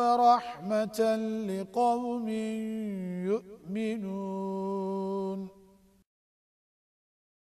ورحمة لقوم يؤمنون.